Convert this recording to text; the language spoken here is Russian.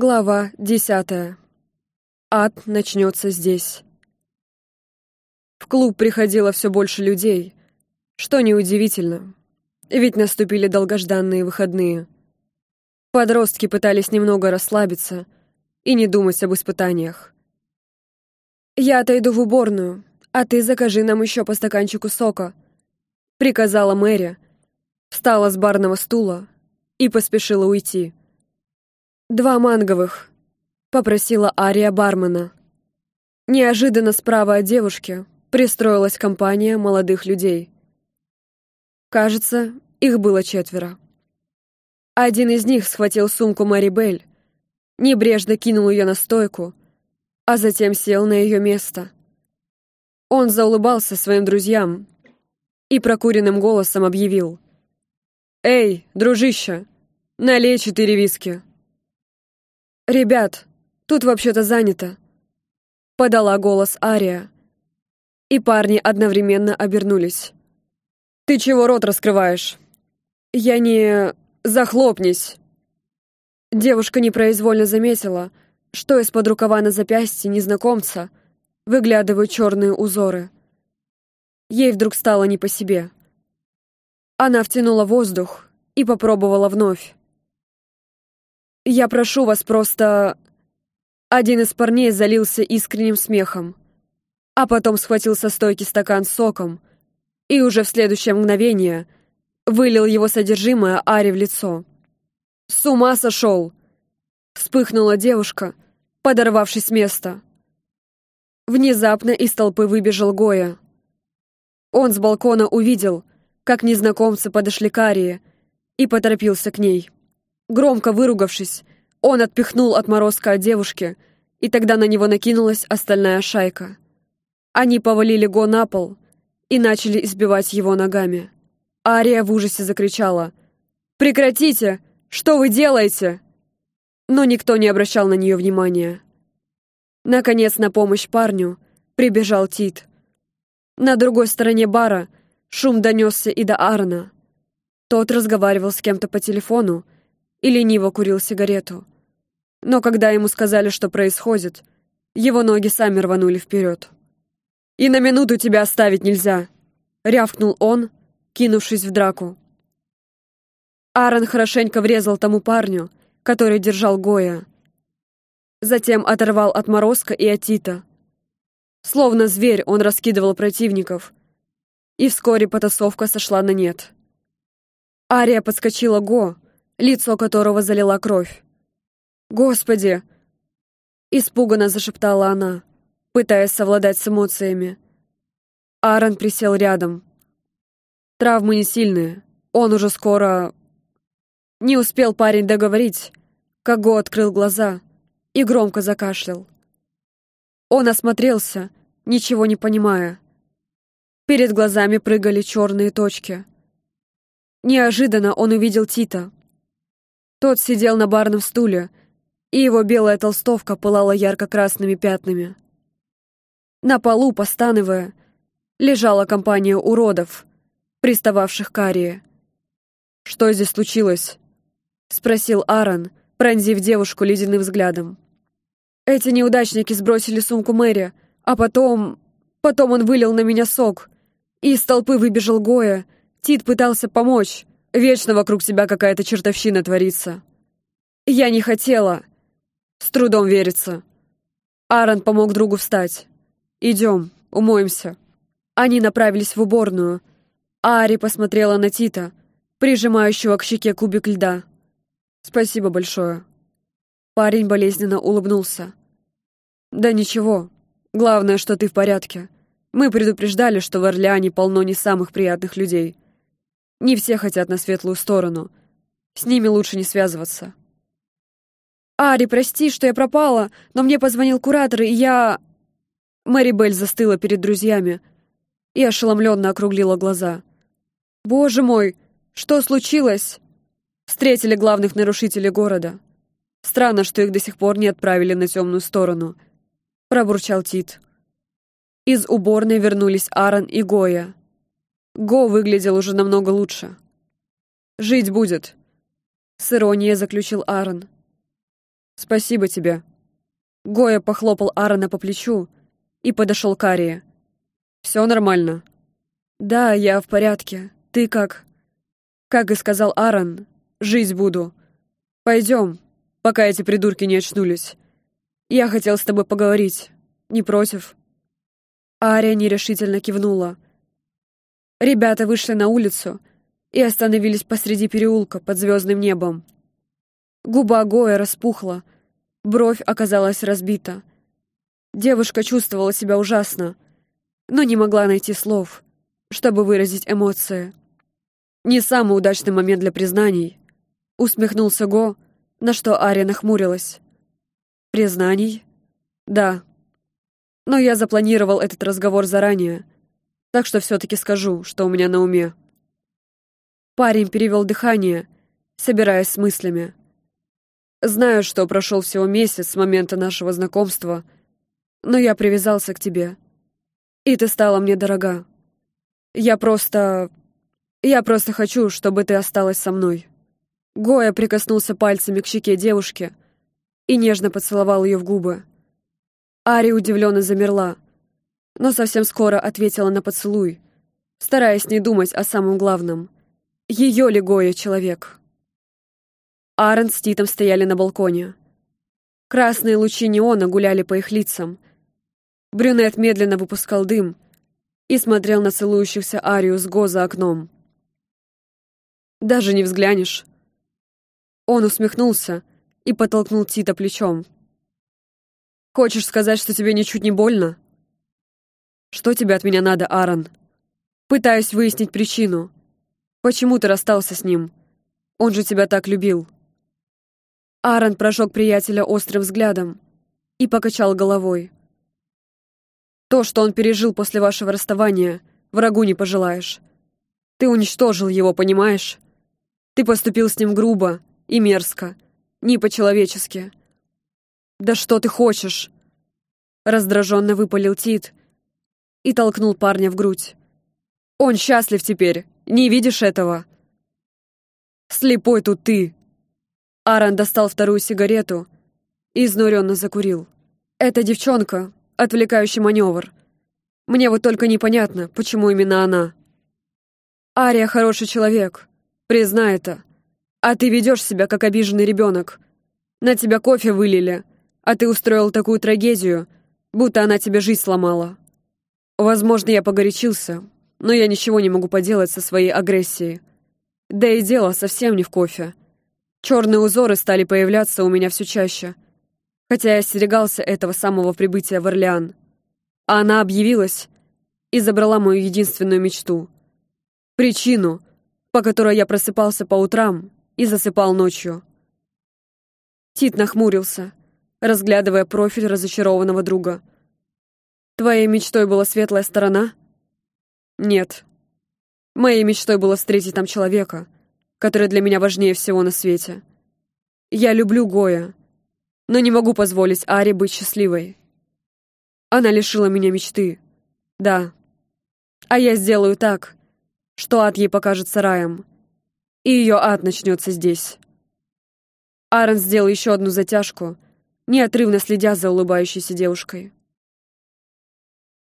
Глава десятая. Ад начнется здесь. В клуб приходило все больше людей, что неудивительно, ведь наступили долгожданные выходные. Подростки пытались немного расслабиться и не думать об испытаниях. «Я отойду в уборную, а ты закажи нам еще по стаканчику сока», — приказала Мэри, встала с барного стула и поспешила уйти. «Два манговых», — попросила Ария бармена. Неожиданно справа от девушки пристроилась компания молодых людей. Кажется, их было четверо. Один из них схватил сумку Мэри Белль, небрежно кинул ее на стойку, а затем сел на ее место. Он заулыбался своим друзьям и прокуренным голосом объявил. «Эй, дружище, налей четыре виски!» «Ребят, тут вообще-то занято», — подала голос Ария. И парни одновременно обернулись. «Ты чего рот раскрываешь?» «Я не... захлопнись!» Девушка непроизвольно заметила, что из-под рукава на запястье незнакомца выглядывают черные узоры. Ей вдруг стало не по себе. Она втянула воздух и попробовала вновь. «Я прошу вас просто...» Один из парней залился искренним смехом, а потом схватил со стойки стакан с соком и уже в следующее мгновение вылил его содержимое Аре в лицо. «С ума сошел!» Вспыхнула девушка, подорвавшись с места. Внезапно из толпы выбежал Гоя. Он с балкона увидел, как незнакомцы подошли к Арии, и поторопился к ней. Громко выругавшись, он отпихнул отморозка от девушки, и тогда на него накинулась остальная шайка. Они повалили Го на пол и начали избивать его ногами. Ария в ужасе закричала «Прекратите! Что вы делаете?» Но никто не обращал на нее внимания. Наконец, на помощь парню прибежал Тит. На другой стороне бара шум донесся и до Аарона. Тот разговаривал с кем-то по телефону, и лениво курил сигарету. Но когда ему сказали, что происходит, его ноги сами рванули вперед. «И на минуту тебя оставить нельзя!» — рявкнул он, кинувшись в драку. Аарон хорошенько врезал тому парню, который держал Гоя. Затем оторвал от Морозка и от Тита. Словно зверь он раскидывал противников, и вскоре потасовка сошла на нет. Ария подскочила Го, лицо которого залила кровь. «Господи!» Испуганно зашептала она, пытаясь совладать с эмоциями. Аарон присел рядом. Травмы не сильные. Он уже скоро... Не успел парень договорить, как Го открыл глаза и громко закашлял. Он осмотрелся, ничего не понимая. Перед глазами прыгали черные точки. Неожиданно он увидел Тита. Тот сидел на барном стуле, и его белая толстовка пылала ярко-красными пятнами. На полу, постановая, лежала компания уродов, пристававших к Арии. «Что здесь случилось?» — спросил Аарон, пронзив девушку ледяным взглядом. «Эти неудачники сбросили сумку Мэри, а потом... Потом он вылил на меня сок, и из толпы выбежал Гоя. Тит пытался помочь, Вечно вокруг тебя какая-то чертовщина творится. Я не хотела. С трудом верится. Аарон помог другу встать. Идем, умоемся. Они направились в уборную. Ари посмотрела на Тита, прижимающего к щеке кубик льда. «Спасибо большое». Парень болезненно улыбнулся. «Да ничего. Главное, что ты в порядке. Мы предупреждали, что в Орлеане полно не самых приятных людей. Не все хотят на светлую сторону. С ними лучше не связываться. «Ари, прости, что я пропала, но мне позвонил куратор, и я...» Мэри Белль застыла перед друзьями и ошеломленно округлила глаза. «Боже мой, что случилось?» Встретили главных нарушителей города. Странно, что их до сих пор не отправили на темную сторону. Пробурчал Тит. Из уборной вернулись Аарон и Гоя. Го выглядел уже намного лучше. «Жить будет», — с иронией заключил Аарон. «Спасибо тебе». Гоя похлопал Аарона по плечу и подошел к Арии. «Все нормально?» «Да, я в порядке. Ты как?» «Как и сказал Аарон, жить буду. Пойдем, пока эти придурки не очнулись. Я хотел с тобой поговорить. Не против?» Ария нерешительно кивнула. Ребята вышли на улицу и остановились посреди переулка под звездным небом. Губа Гоя распухла, бровь оказалась разбита. Девушка чувствовала себя ужасно, но не могла найти слов, чтобы выразить эмоции. «Не самый удачный момент для признаний», — усмехнулся Го, на что Ария нахмурилась. «Признаний?» «Да. Но я запланировал этот разговор заранее, так что все-таки скажу, что у меня на уме». Парень перевел дыхание, собираясь с мыслями. Знаю, что прошел всего месяц с момента нашего знакомства, но я привязался к тебе. И ты стала мне дорога. Я просто... Я просто хочу, чтобы ты осталась со мной». Гоя прикоснулся пальцами к щеке девушки и нежно поцеловал ее в губы. Ари удивленно замерла, но совсем скоро ответила на поцелуй, стараясь не думать о самом главном. Ее ли Гоя человек? Аарон с Титом стояли на балконе. Красные лучи неона гуляли по их лицам. Брюнет медленно выпускал дым и смотрел на целующихся Арию с Го за окном. «Даже не взглянешь». Он усмехнулся и подтолкнул Тита плечом. «Хочешь сказать, что тебе ничуть не больно?» «Что тебе от меня надо, Аарон?» «Пытаюсь выяснить причину. Почему ты расстался с ним? Он же тебя так любил». Аарон прожег приятеля острым взглядом и покачал головой. «То, что он пережил после вашего расставания, врагу не пожелаешь. Ты уничтожил его, понимаешь? Ты поступил с ним грубо и мерзко, не по-человечески». «Да что ты хочешь?» Раздраженно выпалил Тит и толкнул парня в грудь. «Он счастлив теперь, не видишь этого?» «Слепой тут ты!» Аарон достал вторую сигарету и изнуренно закурил. «Эта девчонка — отвлекающий маневр. Мне вот только непонятно, почему именно она. Ария хороший человек, признай это. А ты ведешь себя, как обиженный ребенок. На тебя кофе вылили, а ты устроил такую трагедию, будто она тебе жизнь сломала. Возможно, я погорячился, но я ничего не могу поделать со своей агрессией. Да и дело совсем не в кофе. Черные узоры стали появляться у меня все чаще, хотя я остерегался этого самого прибытия в Орлеан. А она объявилась и забрала мою единственную мечту. Причину, по которой я просыпался по утрам и засыпал ночью. Тит нахмурился, разглядывая профиль разочарованного друга. «Твоей мечтой была светлая сторона?» «Нет. Моей мечтой было встретить там человека — которая для меня важнее всего на свете. Я люблю Гоя, но не могу позволить Аре быть счастливой. Она лишила меня мечты. Да. А я сделаю так, что ад ей покажется раем. И ее ад начнется здесь. Аарон сделал еще одну затяжку, неотрывно следя за улыбающейся девушкой.